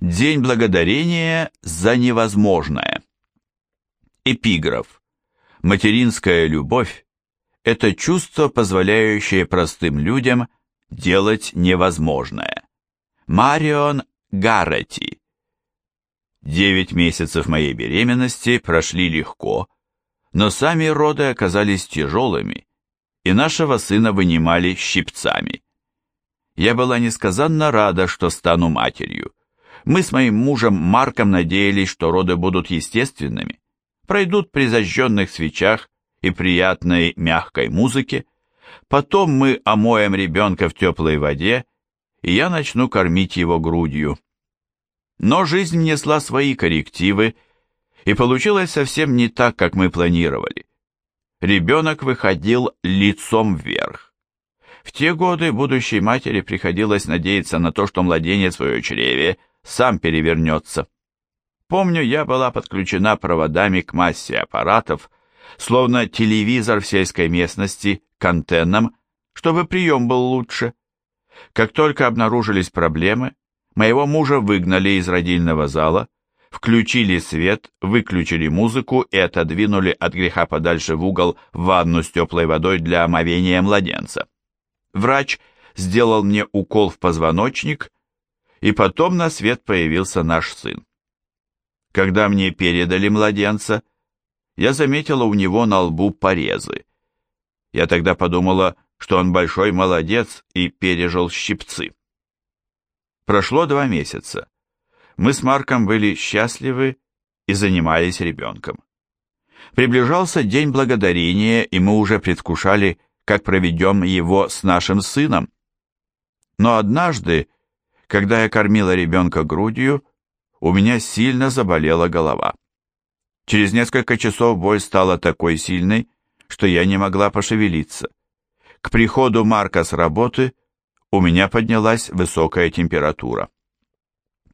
День благодарения за невозможное. Эпиграф. Материнская любовь – это чувство, позволяющее простым людям делать невозможное. Марион Гаррети. Девять месяцев моей беременности прошли легко, но сами роды оказались тяжелыми, и нашего сына вынимали щипцами. Я была несказанно рада, что стану матерью. Мы с моим мужем Марком надеялись, что роды будут естественными, пройдут при зажженных свечах и приятной мягкой музыке. Потом мы омоем ребенка в теплой воде, и я начну кормить его грудью. Но жизнь внесла свои коррективы, и получилось совсем не так, как мы планировали. Ребенок выходил лицом вверх. В те годы будущей матери приходилось надеяться на то, что младенец в ее чреве сам перевернется. Помню, я была подключена проводами к массе аппаратов, словно телевизор в сельской местности, к антеннам, чтобы прием был лучше. Как только обнаружились проблемы, моего мужа выгнали из родильного зала, включили свет, выключили музыку и отодвинули от греха подальше в угол ванну с теплой водой для омовения младенца. Врач сделал мне укол в позвоночник, и потом на свет появился наш сын. Когда мне передали младенца, я заметила у него на лбу порезы. Я тогда подумала, что он большой молодец и пережил щипцы. Прошло два месяца. Мы с Марком были счастливы и занимались ребенком. Приближался День Благодарения, и мы уже предвкушали, как проведем его с нашим сыном. Но однажды, когда я кормила ребенка грудью, у меня сильно заболела голова. Через несколько часов боль стала такой сильной, что я не могла пошевелиться. К приходу Марка с работы у меня поднялась высокая температура.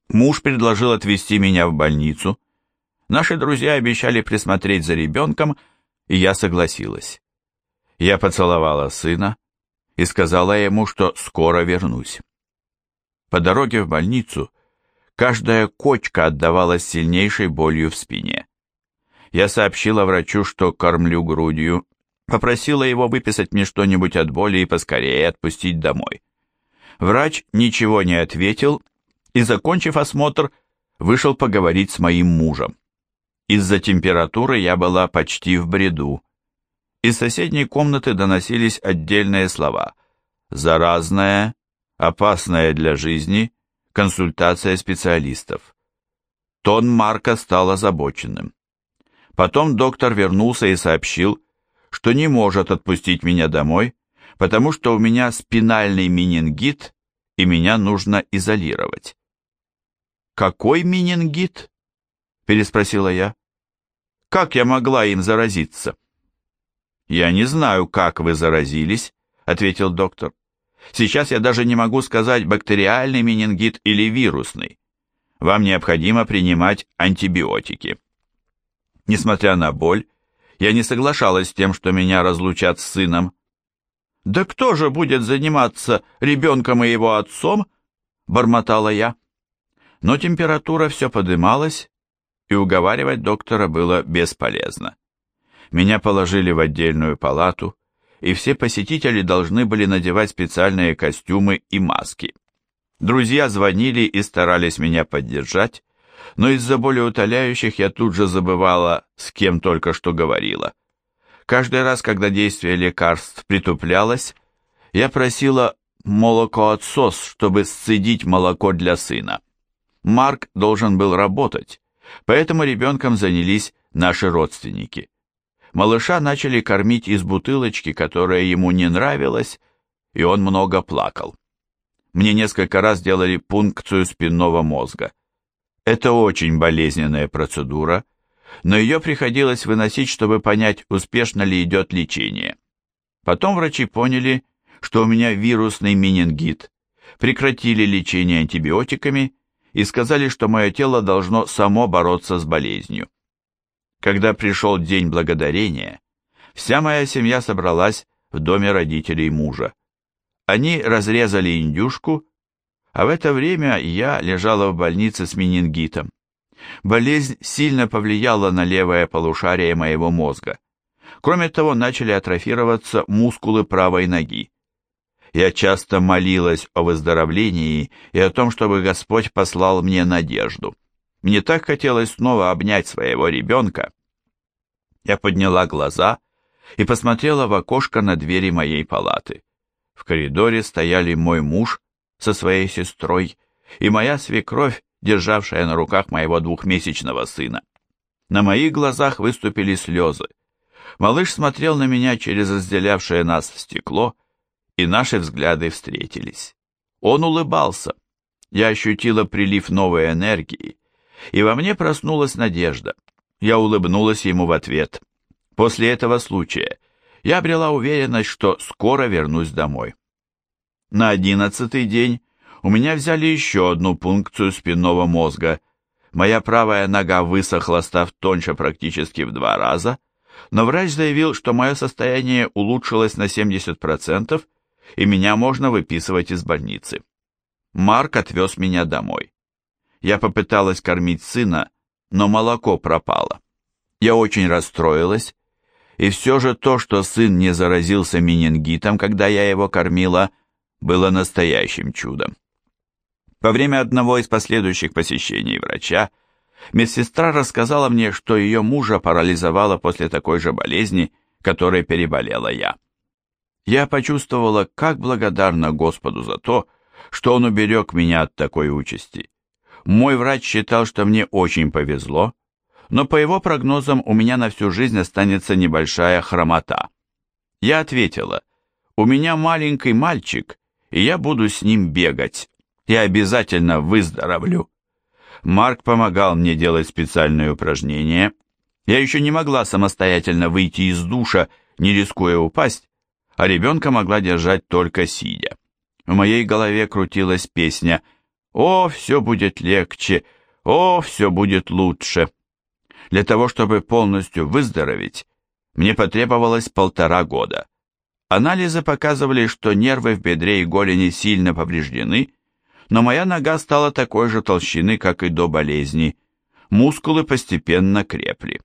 Муж предложил отвезти меня в больницу. Наши друзья обещали присмотреть за ребенком, и я согласилась. Я поцеловала сына и сказала ему, что скоро вернусь. По дороге в больницу каждая кочка отдавалась сильнейшей болью в спине. Я сообщила врачу, что кормлю грудью, попросила его выписать мне что-нибудь от боли и поскорее отпустить домой. Врач ничего не ответил и, закончив осмотр, вышел поговорить с моим мужем. Из-за температуры я была почти в бреду. Из соседней комнаты доносились отдельные слова «заразная», «опасная для жизни», «консультация специалистов». Тон Марка стал озабоченным. Потом доктор вернулся и сообщил, что не может отпустить меня домой, потому что у меня спинальный менингит, и меня нужно изолировать. «Какой менингит?» – переспросила я. «Как я могла им заразиться?» «Я не знаю, как вы заразились», – ответил доктор. «Сейчас я даже не могу сказать, бактериальный менингит или вирусный. Вам необходимо принимать антибиотики». Несмотря на боль, я не соглашалась с тем, что меня разлучат с сыном. «Да кто же будет заниматься ребенком и его отцом?» – бормотала я. Но температура все подымалась, и уговаривать доктора было бесполезно. Меня положили в отдельную палату, и все посетители должны были надевать специальные костюмы и маски. Друзья звонили и старались меня поддержать, но из-за болеутоляющих я тут же забывала, с кем только что говорила. Каждый раз, когда действие лекарств притуплялось, я просила молокоотсос, чтобы сцедить молоко для сына. Марк должен был работать, поэтому ребенком занялись наши родственники. Малыша начали кормить из бутылочки, которая ему не нравилась, и он много плакал. Мне несколько раз делали пункцию спинного мозга. Это очень болезненная процедура, но ее приходилось выносить, чтобы понять, успешно ли идет лечение. Потом врачи поняли, что у меня вирусный менингит, прекратили лечение антибиотиками и сказали, что мое тело должно само бороться с болезнью. Когда пришел день благодарения, вся моя семья собралась в доме родителей мужа. Они разрезали индюшку, а в это время я лежала в больнице с менингитом. Болезнь сильно повлияла на левое полушарие моего мозга. Кроме того, начали атрофироваться мускулы правой ноги. Я часто молилась о выздоровлении и о том, чтобы Господь послал мне надежду. Мне так хотелось снова обнять своего ребенка. Я подняла глаза и посмотрела в окошко на двери моей палаты. В коридоре стояли мой муж со своей сестрой и моя свекровь, державшая на руках моего двухмесячного сына. На моих глазах выступили слезы. Малыш смотрел на меня через разделявшее нас стекло, и наши взгляды встретились. Он улыбался. Я ощутила прилив новой энергии, и во мне проснулась надежда. Я улыбнулась ему в ответ. После этого случая я обрела уверенность, что скоро вернусь домой. На одиннадцатый день у меня взяли еще одну пункцию спинного мозга. Моя правая нога высохла, став тоньше практически в два раза, но врач заявил, что мое состояние улучшилось на 70%, и меня можно выписывать из больницы. Марк отвез меня домой. Я попыталась кормить сына, но молоко пропало. Я очень расстроилась, и все же то, что сын не заразился менингитом, когда я его кормила, было настоящим чудом. Во время одного из последующих посещений врача медсестра рассказала мне, что ее мужа парализовало после такой же болезни, которой переболела я. Я почувствовала, как благодарна Господу за то, что Он уберег меня от такой участи. Мой врач считал, что мне очень повезло, но по его прогнозам у меня на всю жизнь останется небольшая хромота. Я ответила, у меня маленький мальчик, и я буду с ним бегать. Я обязательно выздоровлю. Марк помогал мне делать специальные упражнения. Я еще не могла самостоятельно выйти из душа, не рискуя упасть, а ребенка могла держать только сидя. В моей голове крутилась песня «О, все будет легче! О, все будет лучше!» Для того, чтобы полностью выздороветь, мне потребовалось полтора года. Анализы показывали, что нервы в бедре и голени сильно повреждены, но моя нога стала такой же толщины, как и до болезни. Мускулы постепенно крепли.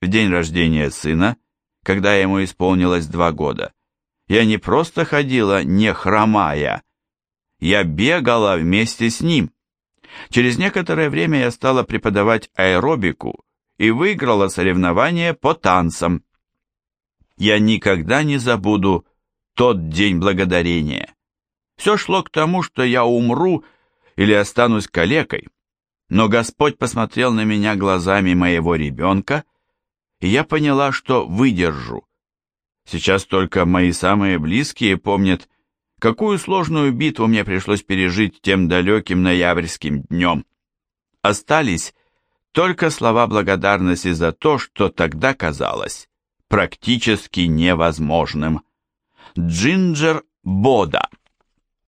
В день рождения сына, когда ему исполнилось два года, я не просто ходила не хромая, я бегала вместе с ним. Через некоторое время я стала преподавать аэробику и выиграла соревнование по танцам. Я никогда не забуду тот день благодарения. Все шло к тому, что я умру или останусь калекой, но Господь посмотрел на меня глазами моего ребенка, и я поняла, что выдержу. Сейчас только мои самые близкие помнят, какую сложную битву мне пришлось пережить тем далеким ноябрьским днем. Остались только слова благодарности за то, что тогда казалось практически невозможным. Джинджер Бода